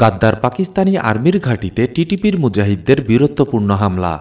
গাদ্দার পাকিস্তানি আর্মির ঘাঁটিতে টিটিপির মুজাহিদদের বীরত্বপূর্ণ হামলা।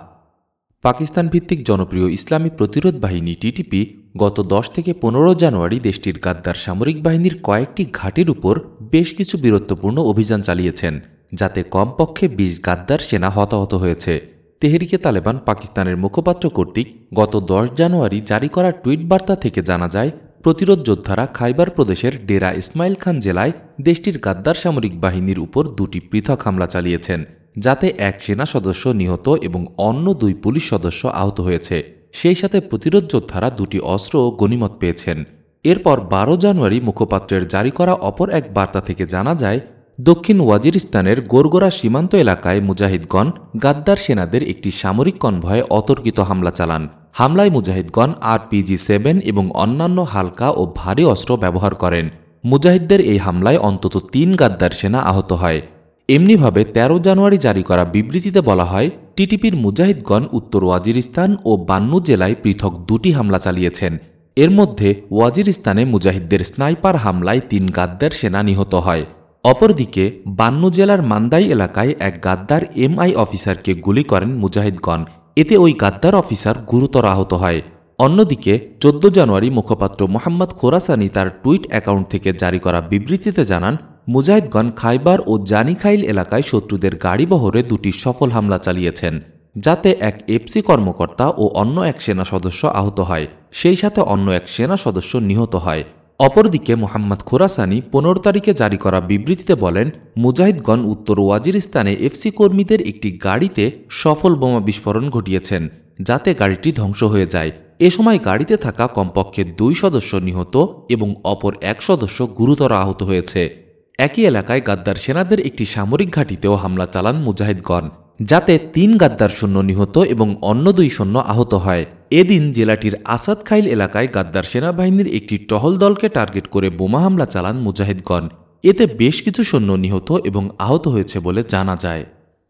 পাকিস্তান ভিত্তিক জনপ্রিয় ইসলামী প্রতিরোধ বাহিনী টিটিপি গত দশ থেকে পনেরো জানুয়ারি দেশটির গাদ্দার সামরিক বাহিনীর কয়েকটি ঘাঁটির উপর বেশ কিছু বীরত্বপূর্ণ অভিযান চালিয়েছেন, যাতে কমপক্ষে বিশ গাদ্দার সেনা হতাহত হয়েছে। তেহরিকে তালেবান পাকিস্তানের মুখপাত্র কর্তৃক গত দশ জানুয়ারি জারি করা টুইট বার্তা থেকে জানা যায় প্রতিরোধ যোদ্ধারা খাইবার প্রদেশের ডেরা ইসমাইল খান জেলায় দেশটির গাদ্দার সামরিক বাহিনীর উপর দুটি পৃথক হামলা চালিয়েছেন, যাতে এক সেনা সদস্য নিহত এবং অন্য দুই পুলিশ সদস্য আহত হয়েছে। সেই সাথে প্রতিরোধ যোদ্ধারা দুটি অস্ত্র ও গণিমত পেয়েছেন। এরপর বারো জানুয়ারি মুখপাত্রের জারি করা অপর এক বার্তা থেকে জানা যায়, দক্ষিণ ওয়াজিরিস্তানের গোরগোরা সীমান্ত এলাকায় মুজাহিদগণ গাদ্দার সেনাদের একটি সামরিক কনভয়ে অতর্কিত হামলা চালান। হামলায় মুজাহিদগণ আরপিজি সেভেন এবং অন্যান্য হালকা ও ভারী অস্ত্র ব্যবহার করেন। মুজাহিদদের এই হামলায় অন্তত তিন গাদ্দার সেনা আহত হয়। এমনিভাবে ১৩ জানুয়ারি জারি করা বিবৃতিতে বলা হয়, টিটিপির মুজাহিদগণ উত্তর ওয়াজিরিস্তান ও বান্নু জেলায় পৃথক দুটি হামলা চালিয়েছেন। এর মধ্যে ওয়াজিরিস্তানে মুজাহিদদের স্নাইপার হামলায় তিন গাদ্দার সেনা নিহত হয়। অপরদিকে, বান্নু জেলার মান্দাই এলাকায় এক গাদ্দার এমআই অফিসারকে গুলি করেন মুজাহিদগণ। এতে ওই গাদ্দার অফিসার গুরুতর আহত হয়। অন্যদিকে, চোদ্দ জানুয়ারি মুখপাত্র মোহাম্মদ খোরাসানি তার টুইট অ্যাকাউন্ট থেকে জারি করা বিবৃতিতে জানান, মুজাহিদগণ খাইবার ও জানিখাইল এলাকায় শত্রুদের গাড়িবহরে দুটি সফল হামলা চালিয়েছেন, যাতে এক এফসি কর্মকর্তা ও অন্য এক সেনা সদস্য আহত হয়। সেই সাথে অন্য এক সেনা সদস্য নিহত হয়। অপরদিকে মোহাম্মদ খোরাসানি পনেরো তারিখে জারি করা বিবৃতিতে বলেন, মুজাহিদগণ উত্তর ওয়াজিরিস্তানে এফসি কর্মীদের একটি গাড়িতে সফল বোমা বিস্ফোরণ ঘটিয়েছেন, যাতে গাড়িটি ধ্বংস হয়ে যায়। এ সময় গাড়িতে থাকা কমপক্ষে দুই সদস্য নিহত এবং অপর এক সদস্য গুরুতর আহত হয়েছে। একই এলাকায় গাদ্দার সেনাদের একটি সামরিক ঘাঁটিতেও হামলা চালান মুজাহিদগণ, যাতে তিন গাদ্দার সৈন্য নিহত এবং অন্য দুই সৈন্য আহত হয়। এদিন জেলাটির আসাদ খাইল এলাকায় গাদ্দার সেনাবাহিনীর একটি টহল দলকে টার্গেট করে বোমা হামলা চালান মুজাহিদগণ। এতে বেশ কিছু সৈন্য নিহত এবং আহত হয়েছে বলে জানা যায়।